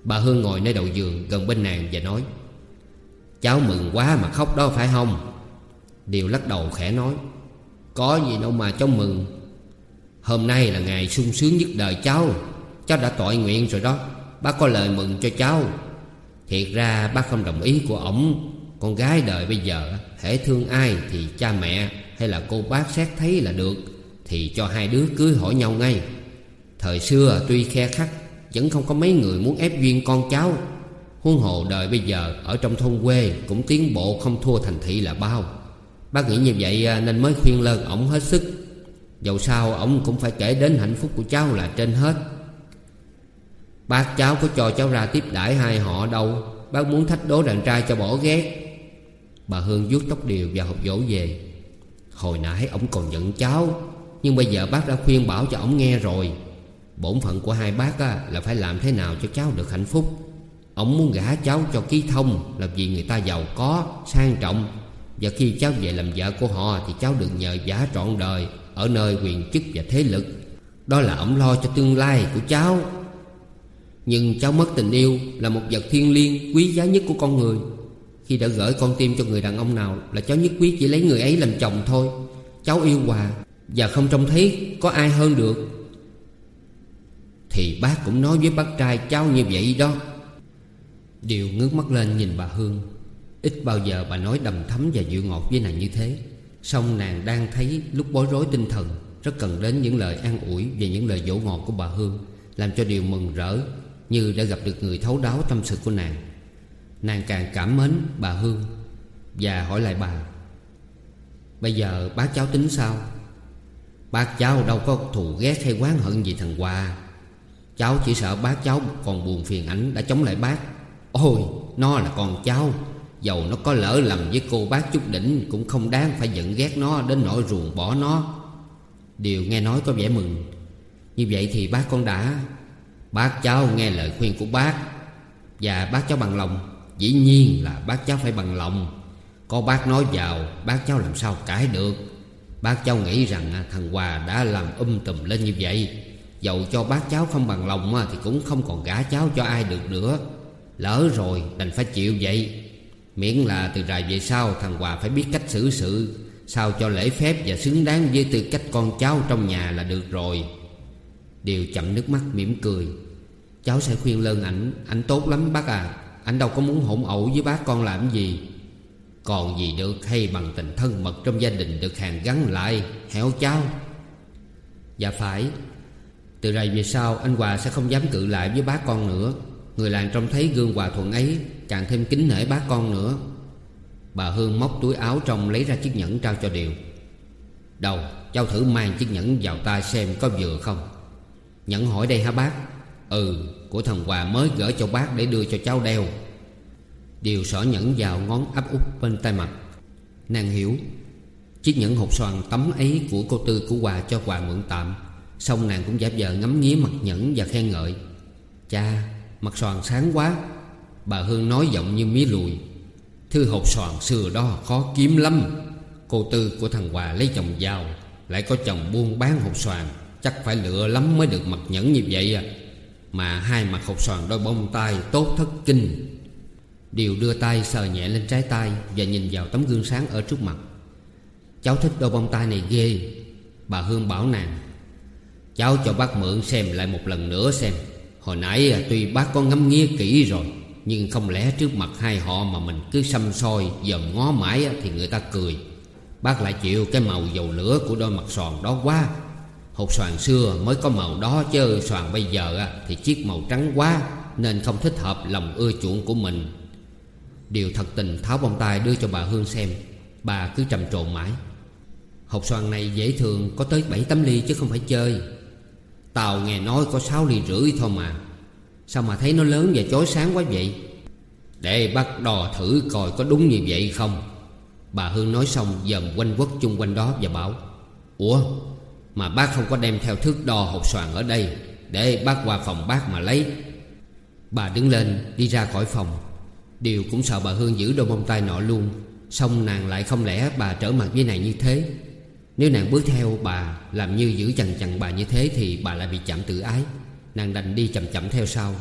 Bà Hương ngồi nơi đầu giường gần bên nàng và nói, Cháu mừng quá mà khóc đó, phải không? Điều lắc đầu khẽ nói, Có gì đâu mà cháu mừng. Hôm nay là ngày sung sướng nhất đời cháu. Cháu đã tội nguyện rồi đó. Bác có lời mừng cho cháu. Thiệt ra bác không đồng ý của ổng. Con gái đời bây giờ, Hễ thương ai thì cha mẹ Hay là cô bác xét thấy là được. Thì cho hai đứa cưới hỏi nhau ngay. Thời xưa tuy khe khắc Vẫn không có mấy người muốn ép duyên con cháu. Huân hồ đời bây giờ Ở trong thôn quê cũng tiến bộ không thua thành thị là bao. Bác nghĩ như vậy à, nên mới khuyên lơn ổng hết sức. Dầu sao ổng cũng phải kể đến hạnh phúc của cháu là trên hết. Bác cháu có cho cháu ra tiếp đãi hai họ đâu. Bác muốn thách đố đàn trai cho bỏ ghét. Bà Hương vuốt tóc điều và học dỗ về. Hồi nãy ổng còn giận cháu. Nhưng bây giờ bác đã khuyên bảo cho ổng nghe rồi. Bổn phận của hai bác á, là phải làm thế nào cho cháu được hạnh phúc. Ông muốn gả cháu cho ký thông Là vì người ta giàu có, sang trọng. Và khi cháu về làm vợ của họ Thì cháu được nhờ giả trọn đời Ở nơi quyền chức và thế lực. Đó là ông lo cho tương lai của cháu. Nhưng cháu mất tình yêu Là một vật thiên liêng quý giá nhất của con người. Khi đã gửi con tim cho người đàn ông nào Là cháu nhất quyết chỉ lấy người ấy làm chồng thôi. Cháu yêu Hòa. Và không trông thấy có ai hơn được. Thì bác cũng nói với bác trai cháu như vậy đó. Điều ngước mắt lên nhìn bà Hương. Ít bao giờ bà nói đầm thấm và dịu ngọt với nàng như thế. Xong nàng đang thấy lúc bối rối tinh thần, Rất cần đến những lời an ủi Và những lời dỗ ngọt của bà Hương, Làm cho điều mừng rỡ Như đã gặp được người thấu đáo tâm sự của nàng. Nàng càng cảm mến bà Hương Và hỏi lại bà, Bây giờ bác cháu tính sao? Bác cháu đâu có thù ghét hay oán hận gì thằng Hòa Cháu chỉ sợ bác cháu còn buồn phiền ảnh đã chống lại bác. Ôi, nó là con cháu. Dầu nó có lỡ lầm với cô bác chút đỉnh Cũng không đáng phải giận ghét nó Đến nỗi ruồng bỏ nó. Điều nghe nói có vẻ mừng. Như vậy thì bác con đã. Bác cháu nghe lời khuyên của bác. Và bác cháu bằng lòng. Dĩ nhiên là bác cháu phải bằng lòng. Có bác nói vào, Bác cháu làm sao cãi được? Bác cháu nghĩ rằng à, thằng Hòa đã làm um tùm lên như vậy. Dầu cho bác cháu không bằng lòng à, Thì cũng không còn gả cháu cho ai được nữa. Lỡ rồi, đành phải chịu vậy. Miễn là từ rày về sau, Thằng Hòa phải biết cách xử sự. Sao cho lễ phép và xứng đáng với tư cách con cháu trong nhà là được rồi. Điều chậm nước mắt mỉm cười. Cháu sẽ khuyên lơn ảnh Ảnh tốt lắm bác à. Ảnh đâu có muốn hỗn ẩu với bác con làm gì. Còn gì được hay bằng tình thân mật trong gia đình được hàng gắn lại, Hẻo cháu Dạ phải. Từ rày về sau, anh Hòa sẽ không dám cự lại với bác con nữa. Người làng trông thấy gương hòa thuận ấy, Càng thêm kính nể bác con nữa. Bà Hương móc túi áo trong lấy ra chiếc nhẫn trao cho Điều. Đầu, cháu thử mang chiếc nhẫn vào tay xem có vừa không. Nhẫn hỏi đây hả bác? Ừ của thằng Hòa mới gửi cho bác để đưa cho cháu đeo. Điều sỏ nhẫn vào ngón áp út bên tay mặt. Nàng hiểu, Chiếc nhẫn hột xoàn tấm ấy của cô Tư của Hòa cho Hòa mượn tạm. Xong nàng cũng giả vờ ngắm nghía mặt nhẫn và khen ngợi. Cha, Mặt xoàn sáng quá. Bà Hương nói giọng như mía lùi. Thư hột xoàn xưa đó khó kiếm lắm. Cô Tư của thằng Hòa lấy chồng giàu, Lại có chồng buôn bán hột xoàn. Chắc phải lựa lắm mới được mặt nhẫn như vậy à. Mà hai mặt hột xoàn đôi bông tai tốt thất kinh. Điều đưa tay sờ nhẹ lên trái tay Và nhìn vào tấm gương sáng ở trước mặt. Cháu thích đôi bông tai này ghê. Bà Hương bảo nàng, Cháu cho bác mượn xem lại một lần nữa xem. Hồi nãy à, tuy bác có ngắm nghía kỹ rồi, Nhưng không lẽ trước mặt hai họ mà mình cứ xăm soi dòm ngó mãi à, Thì người ta cười. Bác lại chịu cái màu dầu lửa của đôi mặt sòn đó quá. Hột xoàn xưa mới có màu đó chứ, xoàn bây giờ à, thì chiếc màu trắng quá, Nên không thích hợp lòng ưa chuộng của mình. Điều thật tình tháo bông tai đưa cho bà Hương xem, Bà cứ trầm trộn mãi. Hộp xoàn này dễ thường có tới 7 tấm ly chứ không phải chơi. Tàu nghe nói có 6 ly rưỡi thôi mà. Sao mà thấy nó lớn và chói sáng quá vậy? Để bác đo thử coi có đúng như vậy không. Bà Hương nói xong dầm quanh quất chung quanh đó và bảo, Ủa, mà bác không có đem theo thước đo hộp xoàn ở đây, Để bác qua phòng bác mà lấy. Bà đứng lên, đi ra khỏi phòng. Điều cũng sợ bà Hương giữ đôi bông tai nọ luôn. Xong nàng lại không lẽ bà trở mặt với nàng như thế? Nếu nàng bước theo bà, Làm như giữ chằn chằn bà như thế Thì bà lại bị chạm tự ái. Nàng đành đi chậm chậm theo sau.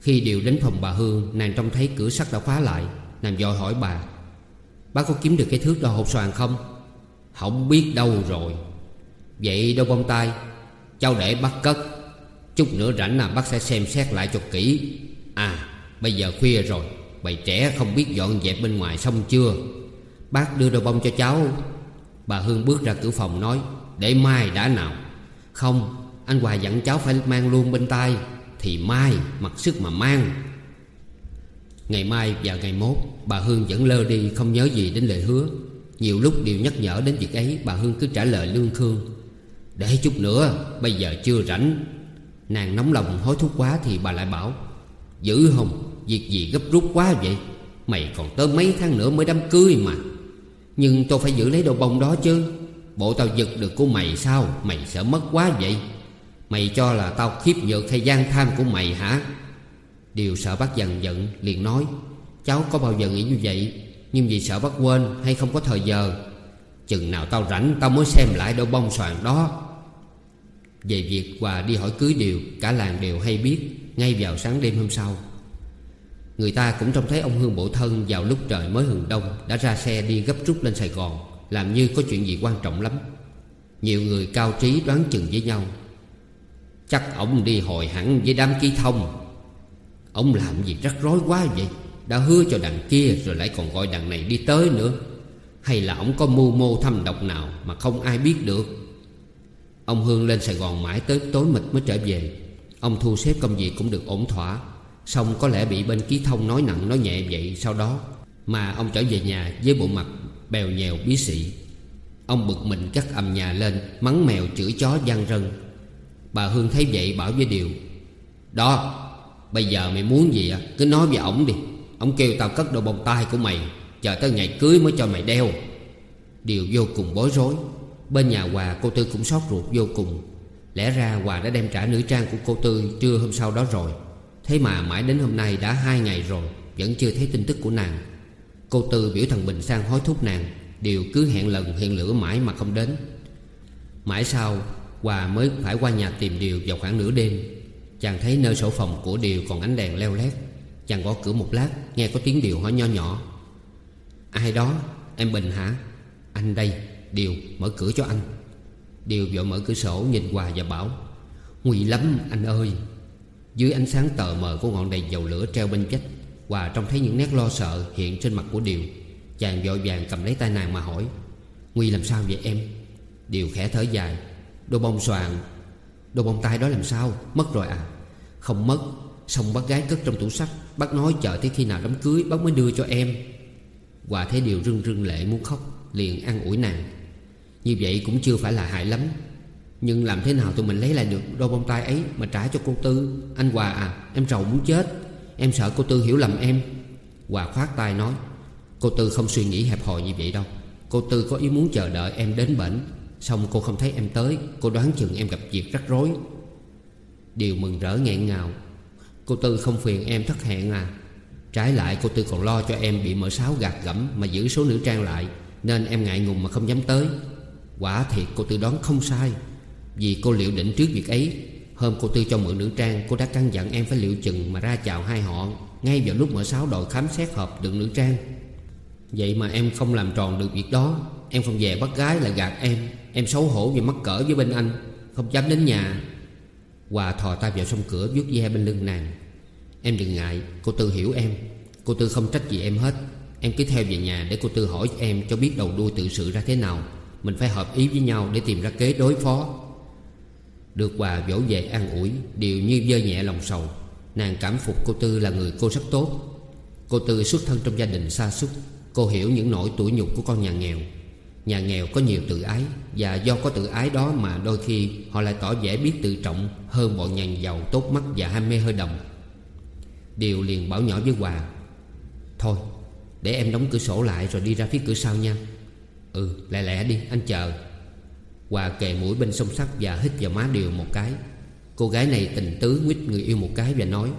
Khi Điều đến phòng bà Hương, Nàng trông thấy cửa sắt đã khóa lại. Nàng dội hỏi bà, Bác có kiếm được cái thước đo hột xoàn không? Không biết đâu rồi. Vậy đâu bông tai, Cháu để bắt cất. Chút nữa rảnh là bác sẽ xem xét lại cho kỹ. À bây giờ khuya rồi. Bầy trẻ không biết dọn dẹp bên ngoài xong chưa? Bác đưa đồ bông cho cháu. Bà Hương bước ra cửa phòng nói, Để mai đã nào. Không, anh Hòa dặn cháu phải mang luôn bên tay Thì mai mặc sức mà mang. Ngày mai và ngày mốt, Bà Hương vẫn lơ đi không nhớ gì đến lời hứa. Nhiều lúc đều nhắc nhở đến việc ấy, Bà Hương cứ trả lời lương khương Để chút nữa, Bây giờ chưa rảnh. Nàng nóng lòng hối thúc quá thì bà lại bảo, Giữ không Việc gì gấp rút quá vậy? Mày còn tới mấy tháng nữa mới đám cưới mà. Nhưng tôi phải giữ lấy đồ bông đó chứ. Bộ tao giật được của mày sao? Mày sợ mất quá vậy? Mày cho là tao khiếp nhược hay gian tham của mày hả? Điều sợ bác dần giận liền nói. Cháu có bao giờ nghĩ như vậy? Nhưng vì sợ bác quên hay không có thời giờ, Chừng nào tao rảnh tao mới xem lại đôi bông xoàn đó. Về việc Hòa đi hỏi cưới Điều Cả làng đều hay biết, Ngay vào sáng đêm hôm sau. Người ta cũng trông thấy ông Hương Bộ Thân Vào lúc trời mới hừng đông, Đã ra xe đi gấp rút lên Sài Gòn, Làm như có chuyện gì quan trọng lắm. Nhiều người cao trí đoán chừng với nhau. Chắc ông đi hồi hẳn với đám ký thông. Ông làm gì rắc rối quá vậy? Đã hứa cho đằng kia Rồi lại còn gọi đằng này đi tới nữa. Hay là ông có mưu mô thâm độc nào Mà không ai biết được? Ông Hương lên Sài Gòn mãi tới tối mịt mới trở về. Ông thu xếp công việc cũng được ổn thỏa. Xong có lẽ bị bên ký thông nói nặng, nói nhẹ vậy sau đó Mà ông trở về nhà với bộ mặt bèo nhèo bí xị. Ông bực mình cắt ầm nhà lên, Mắng mèo chửi chó gian rân. Bà Hương thấy vậy bảo với Điều, Đó, Bây giờ mày muốn gì à Cứ nói với ổng đi. Ông kêu tao cất đôi bông tai của mày, Chờ tới ngày cưới mới cho mày đeo. Điều vô cùng bối rối. Bên nhà Hòa cô Tư cũng sót ruột vô cùng. Lẽ ra Hòa đã đem trả nữ trang của cô Tư Trưa hôm sau đó rồi. Thế mà mãi đến hôm nay đã hai ngày rồi, Vẫn chưa thấy tin tức của nàng. Cô Tư biểu thằng Bình sang hối thúc nàng, Điều cứ hẹn lần hẹn lửa mãi mà không đến. Mãi sau, Hòa mới phải qua nhà tìm Điều vào khoảng nửa đêm. Chàng thấy nơi sổ phòng của Điều còn ánh đèn leo lét. Chàng gõ cửa một lát, Nghe có tiếng Điều hỏi nho nhỏ. Ai đó? Em Bình hả? Anh đây, Điều, mở cửa cho anh. Điều vội mở cửa sổ nhìn Hòa và bảo, Nguy lắm anh ơi. Dưới ánh sáng tờ mờ của ngọn đèn dầu lửa treo bên vách Hòa trông thấy những nét lo sợ hiện trên mặt của Điều. Chàng vội vàng cầm lấy tay nàng mà hỏi, Nguy làm sao vậy em? Điều khẽ thở dài Đôi bông xoàn Đôi bông tai đó làm sao? Mất rồi à? Không mất. Xong bác gái cất trong tủ sách, Bác nói chờ tới khi nào đám cưới bác mới đưa cho em. Hòa thấy điều rưng rưng lệ muốn khóc, Liền an ủi nàng, Như vậy cũng chưa phải là hại lắm. Nhưng làm thế nào tụi mình lấy lại được đôi bông tai ấy Mà trả cho cô Tư? Anh Hòa à em rầu muốn chết. Em sợ cô Tư hiểu lầm em. Hòa khoát tay nói, Cô Tư không suy nghĩ hẹp hòi như vậy đâu. Cô Tư có ý muốn chờ đợi em đến bệnh Xong cô không thấy em tới, Cô đoán chừng em gặp việc rắc rối. Điều mừng rỡ nghẹn ngào, Cô Tư không phiền em thất hẹn à. Trái lại cô Tư còn lo cho em bị mở sáo gạt gẫm Mà giữ số nữ trang lại, Nên em ngại ngùng mà không dám tới. Quả thiệt cô Tư đoán không sai. Vì cô liệu định trước việc ấy, Hôm cô Tư cho mượn nữ trang, Cô đã căn dặn em phải liệu chừng mà ra chào hai họ, Ngay vào lúc mở sáu đội khám xét hộp đựng nữ trang. Vậy mà em không làm tròn được việc đó, Em không về bắt gái là gạt em Em xấu hổ vì mắc cỡ với bên anh, Không dám đến nhà. Hòa thò tay vào sông cửa vuốt ve bên lưng nàng. Em đừng ngại, Cô Tư hiểu em, Cô Tư không trách gì em hết. Em cứ theo về nhà để cô Tư hỏi em cho biết đầu đuôi tự sự ra thế nào. Mình phải hợp ý với nhau để tìm ra kế đối phó. Được Hòa vỗ về an ủi đều như dơ nhẹ lòng sầu. Nàng cảm phục cô Tư là người cô rất tốt. Cô Tư xuất thân trong gia đình xa xúc. Cô hiểu những nỗi tủi nhục của con nhà nghèo. Nhà nghèo có nhiều tự ái, Và do có tự ái đó mà đôi khi Họ lại tỏ vẻ biết tự trọng, Hơn bọn nhà giàu tốt mắt và ham mê hơi đồng Điều liền bảo nhỏ với Hòa Thôi, để em đóng cửa sổ lại rồi đi ra phía cửa sau nha. Ừ lẹ lẹ đi, anh chờ. Hòa kề mũi bên sông sắt và hít vào má Điều một cái. Cô gái này tình tứ nguyết người yêu một cái và nói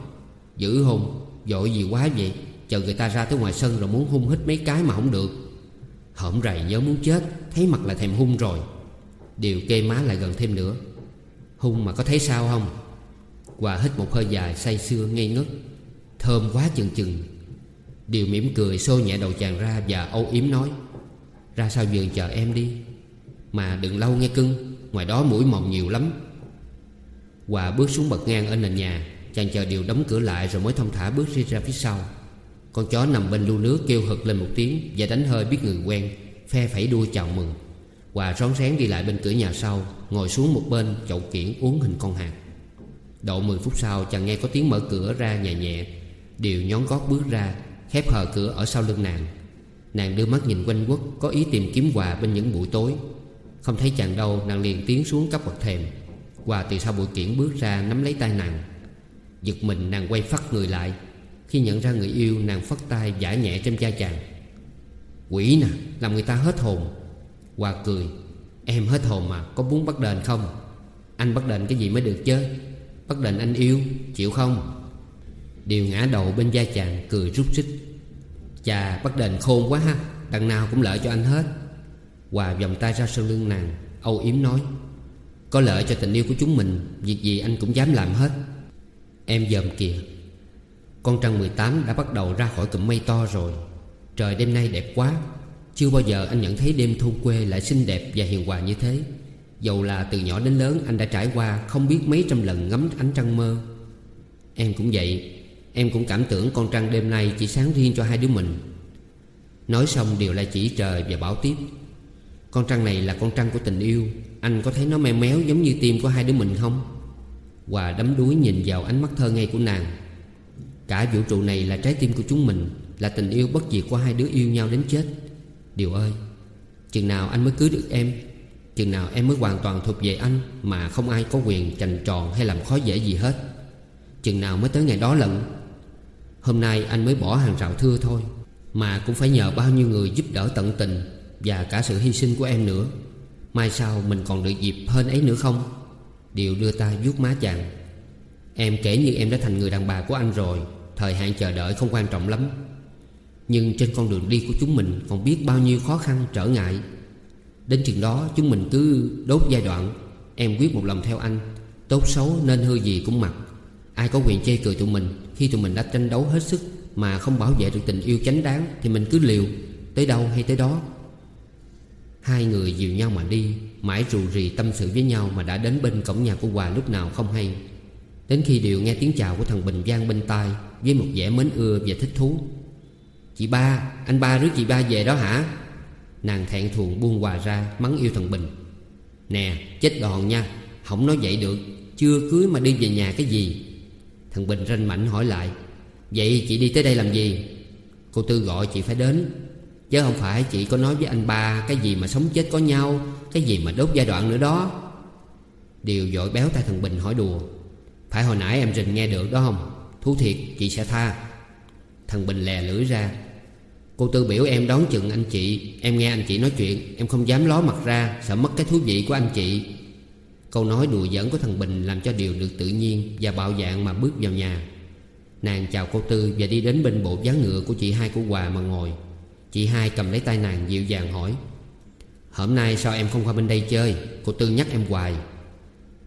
Giữ hôn, Dội gì quá vậy? Chờ người ta ra tới ngoài sân rồi muốn hung hít mấy cái mà không được. Hổm rầy nhớ muốn chết, Thấy mặt là thèm hung rồi. Điều kê má lại gần thêm nữa. Hung mà có thấy sao không? Hòa hít một hơi dài, say sưa, ngây ngất. Thơm quá chừng chừng. Điều mỉm cười xô nhẹ đầu chàng ra Và âu yếm nói, Ra sau giường chờ em đi? Mà đừng lâu nghe cưng, Ngoài đó mũi mồng nhiều lắm. Hòa bước xuống bậc ngang ở nền nhà, Chàng chờ Điều đóng cửa lại rồi mới thông thả bước đi ra phía sau. Con chó nằm bên lu nước kêu hực lên một tiếng Và đánh hơi biết người quen, Phe phẩy đuôi chào mừng. Hòa rón rén đi lại bên cửa nhà sau, Ngồi xuống một bên chậu kiển uống hình con hạt. Độ 10 phút sau, chàng nghe có tiếng mở cửa ra nhẹ nhẹ. Điều nhón gót bước ra, Khép hờ cửa ở sau lưng nàng. Nàng đưa mắt nhìn quanh quất, Có ý tìm kiếm quà bên những buổi tối. Không thấy chàng đâu, nàng liền tiến xuống cấp bậc thềm. Hòa từ sau bụi kiển bước ra nắm lấy tay nàng. Giật mình, nàng quay phát người lại. Khi nhận ra người yêu, nàng phất tay giả nhẹ trên da chàng. Quỷ nè, Làm người ta hết hồn. Hòa cười, Em hết hồn mà, có muốn bắt đền không? Anh bắt đền cái gì mới được chứ? Bắt đền anh yêu, Chịu không? Điều ngã đầu bên da chàng, cười rút xích Chà, bắt đền khôn quá ha, Đằng nào cũng lợi cho anh hết. Hòa vòng tay ra sau lưng nàng, Âu yếm nói, Có lợi cho tình yêu của chúng mình, Việc gì anh cũng dám làm hết. Em dòm kìa. Con trăng 18 đã bắt đầu ra khỏi cụm mây to rồi. Trời đêm nay đẹp quá. Chưa bao giờ anh nhận thấy đêm thôn quê lại xinh đẹp và hiền hòa như thế. Dầu là từ nhỏ đến lớn anh đã trải qua Không biết mấy trăm lần ngắm ánh trăng mơ. Em cũng vậy. Em cũng cảm tưởng con trăng đêm nay chỉ sáng riêng cho hai đứa mình. Nói xong điều lại chỉ trời và bảo tiếp. Con trăng này là con trăng của tình yêu. Anh có thấy nó meo méo giống như tim của hai đứa mình không? Hòa đắm đuối nhìn vào ánh mắt thơ ngây của nàng. Cả vũ trụ này là trái tim của chúng mình, Là tình yêu bất diệt của hai đứa yêu nhau đến chết. Điều ơi, Chừng nào anh mới cưới được em? Chừng nào em mới hoàn toàn thuộc về anh Mà không ai có quyền chành tròn hay làm khó dễ gì hết? Chừng nào mới tới ngày đó lận? Hôm nay anh mới bỏ hàng rào thưa thôi, Mà cũng phải nhờ bao nhiêu người giúp đỡ tận tình. Và cả sự hy sinh của em nữa. Mai sau mình còn được dịp hơn ấy nữa không? Điều đưa tay vuốt má chàng. Em kể như em đã thành người đàn bà của anh rồi, Thời hạn chờ đợi không quan trọng lắm. Nhưng trên con đường đi của chúng mình Còn biết bao nhiêu khó khăn, trở ngại. Đến chừng đó, chúng mình cứ đốt giai đoạn, Em quyết một lòng theo anh. Tốt xấu nên hư gì cũng mặc. Ai có quyền chê cười tụi mình Khi tụi mình đã tranh đấu hết sức Mà không bảo vệ được tình yêu chánh đáng Thì mình cứ liều, Tới đâu hay tới đó. Hai người dìu nhau mà đi, Mãi rù rì tâm sự với nhau Mà đã đến bên cổng nhà của Hòa lúc nào không hay. Đến khi Điều nghe tiếng chào của thằng Bình Giang bên tai, Với một vẻ mến ưa và thích thú. Chị ba, Anh ba rước chị ba về đó hả? Nàng thẹn thùng buông Hòa ra, Mắng yêu thằng Bình. Nè, chết đòn nha Không nói vậy được, Chưa cưới mà đi về nhà cái gì? Thằng Bình ranh mảnh hỏi lại. Vậy chị đi tới đây làm gì? Cô Tư gọi chị phải đến. Chứ không phải chị có nói với anh ba Cái gì mà sống chết có nhau, Cái gì mà đốt giai đoạn nữa đó. Điều dội béo tay thằng Bình hỏi đùa, Phải hồi nãy em rình nghe được đó không? Thú thiệt, chị sẽ tha. Thằng Bình lè lưỡi ra, Cô Tư biểu em đón chừng anh chị, Em nghe anh chị nói chuyện, Em không dám ló mặt ra, Sợ mất cái thú vị của anh chị. Câu nói đùa giỡn của thằng Bình Làm cho Điều được tự nhiên Và bạo dạng mà bước vào nhà. Nàng chào cô Tư Và đi đến bên bộ gián ngựa của chị hai của Hòa mà ngồi. Chị hai cầm lấy tay nàng dịu dàng hỏi, Hôm nay sao em không qua bên đây chơi? Cô Tư nhắc em hoài.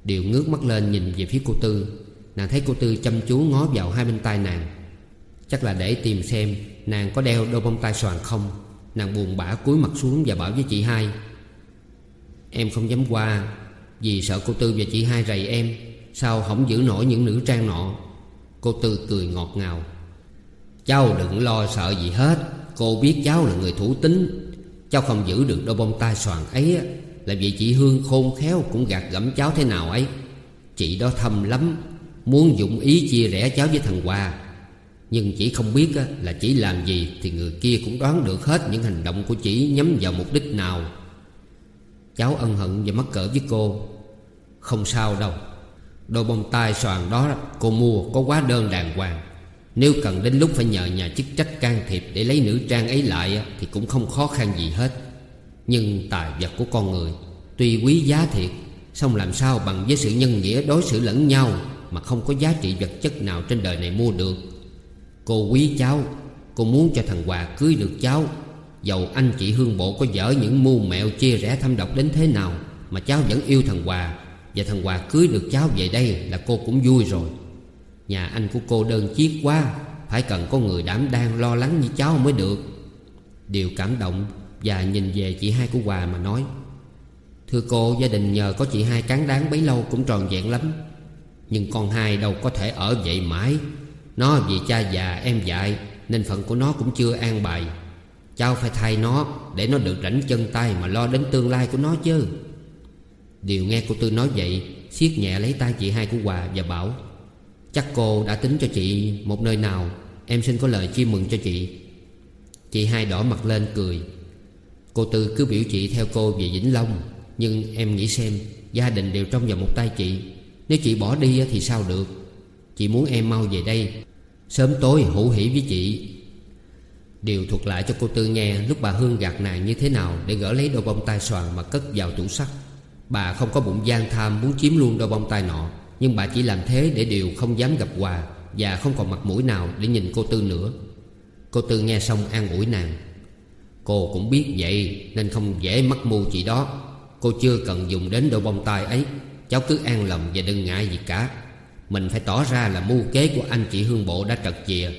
Điều ngước mắt lên nhìn về phía cô Tư, Nàng thấy cô Tư chăm chú ngó vào hai bên tay nàng. Chắc là để tìm xem Nàng có đeo đôi bông tai xoàn không. Nàng buồn bã cúi mặt xuống và bảo với chị hai, Em không dám qua, Vì sợ cô Tư và chị hai rầy em, Sao không giữ nổi những nữ trang nọ? Cô Tư cười ngọt ngào, Cháu đừng lo sợ gì hết. Cô biết cháu là người thủ tính Cháu không giữ được đôi bông tai xoàn ấy Là vì chị Hương khôn khéo Cũng gạt gẫm cháu thế nào ấy. Chị đó thâm lắm, Muốn dụng ý chia rẽ cháu với thằng Hòa. Nhưng chỉ không biết là chỉ làm gì Thì người kia cũng đoán được hết Những hành động của chị nhắm vào mục đích nào. Cháu ân hận và mắc cỡ với cô. Không sao đâu. Đôi bông tai xoàn đó, cô mua có quá đơn đàng hoàng. Nếu cần đến lúc phải nhờ nhà chức trách can thiệp Để lấy nữ trang ấy lại Thì cũng không khó khăn gì hết. Nhưng tài vật của con người, Tuy quý giá thiệt, Xong làm sao bằng với sự nhân nghĩa đối xử lẫn nhau Mà không có giá trị vật chất nào trên đời này mua được. Cô quý cháu, Cô muốn cho thằng Hòa cưới được cháu. Dầu anh chị Hương Bộ có dở những mưu mẹo chia rẽ thâm độc đến thế nào Mà cháu vẫn yêu thằng Hòa, Và thằng Hòa cưới được cháu về đây là cô cũng vui rồi. Nhà anh của cô đơn chiếc quá, Phải cần có người đảm đang lo lắng như cháu mới được. Điều cảm động Và nhìn về chị hai của Hòa mà nói, Thưa cô, gia đình nhờ có chị hai cán đáng bấy lâu cũng tròn vẹn lắm. Nhưng con hai đâu có thể ở vậy mãi. Nó vì cha già em dạy Nên phận của nó cũng chưa an bài. Cháu phải thay nó Để nó được rảnh chân tay Mà lo đến tương lai của nó chứ. Điều nghe cô Tư nói vậy, siết nhẹ lấy tay chị hai của Hòa và bảo Chắc cô đã tính cho chị một nơi nào. Em xin có lời chia mừng cho chị. Chị hai đỏ mặt lên cười. Cô Tư cứ biểu chị theo cô về Vĩnh Long. Nhưng em nghĩ xem, Gia đình đều trong vòng một tay chị. Nếu chị bỏ đi thì sao được? Chị muốn em mau về đây. Sớm tối hữu hỷ với chị. Điều thuật lại cho cô Tư nghe Lúc bà Hương gạt nàng như thế nào Để gỡ lấy đôi bông tai xoàn mà cất vào tủ sắt. Bà không có bụng gian tham Muốn chiếm luôn đôi bông tai nọ. Nhưng bà chỉ làm thế để Điều không dám gặp Hòa Và không còn mặt mũi nào để nhìn cô Tư nữa. Cô Tư nghe xong an ủi nàng. Cô cũng biết vậy Nên không dễ mắc mưu chị đó. Cô chưa cần dùng đến đôi bông tai ấy. Cháu cứ an lòng và đừng ngại gì cả. Mình phải tỏ ra là mưu kế của anh chị Hương Bộ đã trật chìa.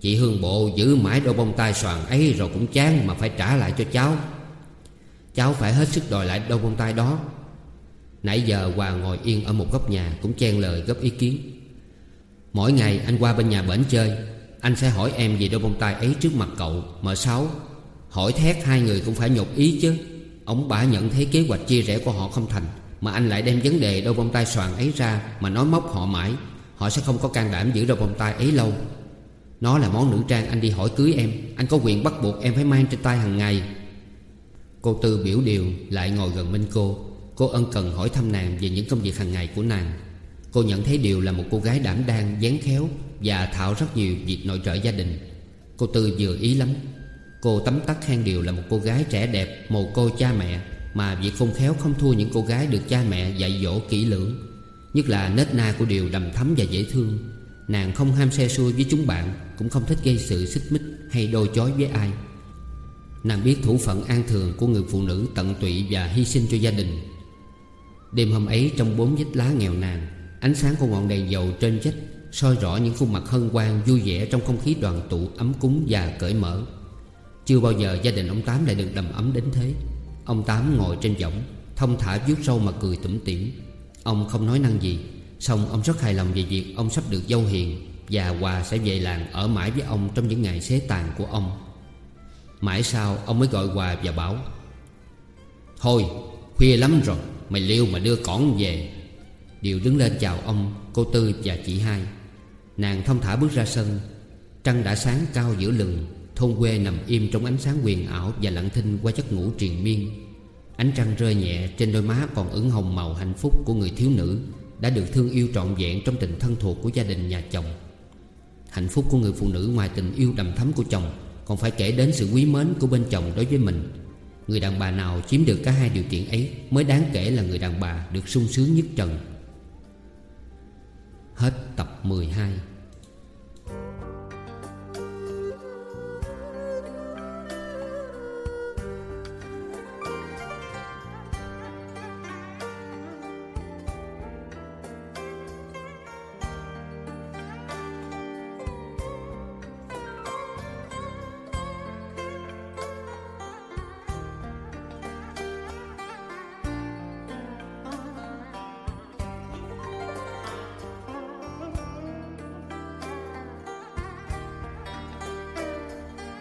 Chị Hương Bộ giữ mãi đôi bông tai xoàn ấy Rồi cũng chán mà phải trả lại cho cháu. Cháu phải hết sức đòi lại đôi bông tai đó. Nãy giờ Hòa ngồi yên ở một góc nhà Cũng chen lời góp ý kiến. Mỗi ngày anh qua bên nhà bển chơi, Anh sẽ hỏi em về đôi bông tai ấy trước mặt cậu Mở sáu Hỏi thét hai người cũng phải nhục ý chứ. Ông bà nhận thấy kế hoạch chia rẽ của họ không thành, Mà anh lại đem vấn đề đôi bông tai soàn ấy ra Mà nói móc họ mãi. Họ sẽ không có can đảm giữ đôi bông tai ấy lâu. Nó là món nữ trang anh đi hỏi cưới em, Anh có quyền bắt buộc em phải mang trên tay hàng ngày. Cô Tư biểu điều lại ngồi gần bên cô. Cô ân cần hỏi thăm nàng về những công việc hàng ngày của nàng. Cô nhận thấy Điều là một cô gái đảm đang, dán khéo Và thạo rất nhiều việc nội trợ gia đình. Cô Tư vừa ý lắm. Cô tấm tắc khen Điều là một cô gái trẻ đẹp Mồ côi cha mẹ Mà việc khôn khéo không thua những cô gái được cha mẹ dạy dỗ kỹ lưỡng. Nhất là nết na của Điều đầm thắm và dễ thương. Nàng không ham xe xua với chúng bạn Cũng không thích gây sự xích mích hay đôi chói với ai. Nàng biết thủ phận an thường của người phụ nữ tận tụy và hy sinh cho gia đình. Đêm hôm ấy trong bốn vách lá nghèo nàn, Ánh sáng của ngọn đèn dầu trên vách soi rõ những khuôn mặt hân hoan, vui vẻ trong không khí đoàn tụ ấm cúng và cởi mở. Chưa bao giờ gia đình ông Tám lại được đầm ấm đến thế. Ông Tám ngồi trên võng, Thông thả vuốt sâu mà cười tủm tỉm. Ông không nói năng gì Xong ông rất hài lòng về việc ông sắp được dâu hiền Và Hòa sẽ về làng ở mãi với ông trong những ngày xế tàn của ông. Mãi sau, ông mới gọi Hòa và bảo, Thôi, khuya lắm rồi. Mày liêu mà đưa cỏn về. Điều đứng lên chào ông, Cô Tư và chị hai. Nàng thông thả bước ra sân. Trăng đã sáng cao giữa lừng. Thôn quê nằm im trong ánh sáng quyền ảo Và lặng thinh qua giấc ngủ triền miên. Ánh trăng rơi nhẹ trên đôi má còn ửng hồng màu hạnh phúc của người thiếu nữ Đã được thương yêu trọn vẹn trong tình thân thuộc của gia đình nhà chồng. Hạnh phúc của người phụ nữ ngoài tình yêu đầm thắm của chồng Còn phải kể đến sự quý mến của bên chồng đối với mình. Người đàn bà nào chiếm được cả hai điều kiện ấy Mới đáng kể là người đàn bà được sung sướng nhất trần. Hết tập 12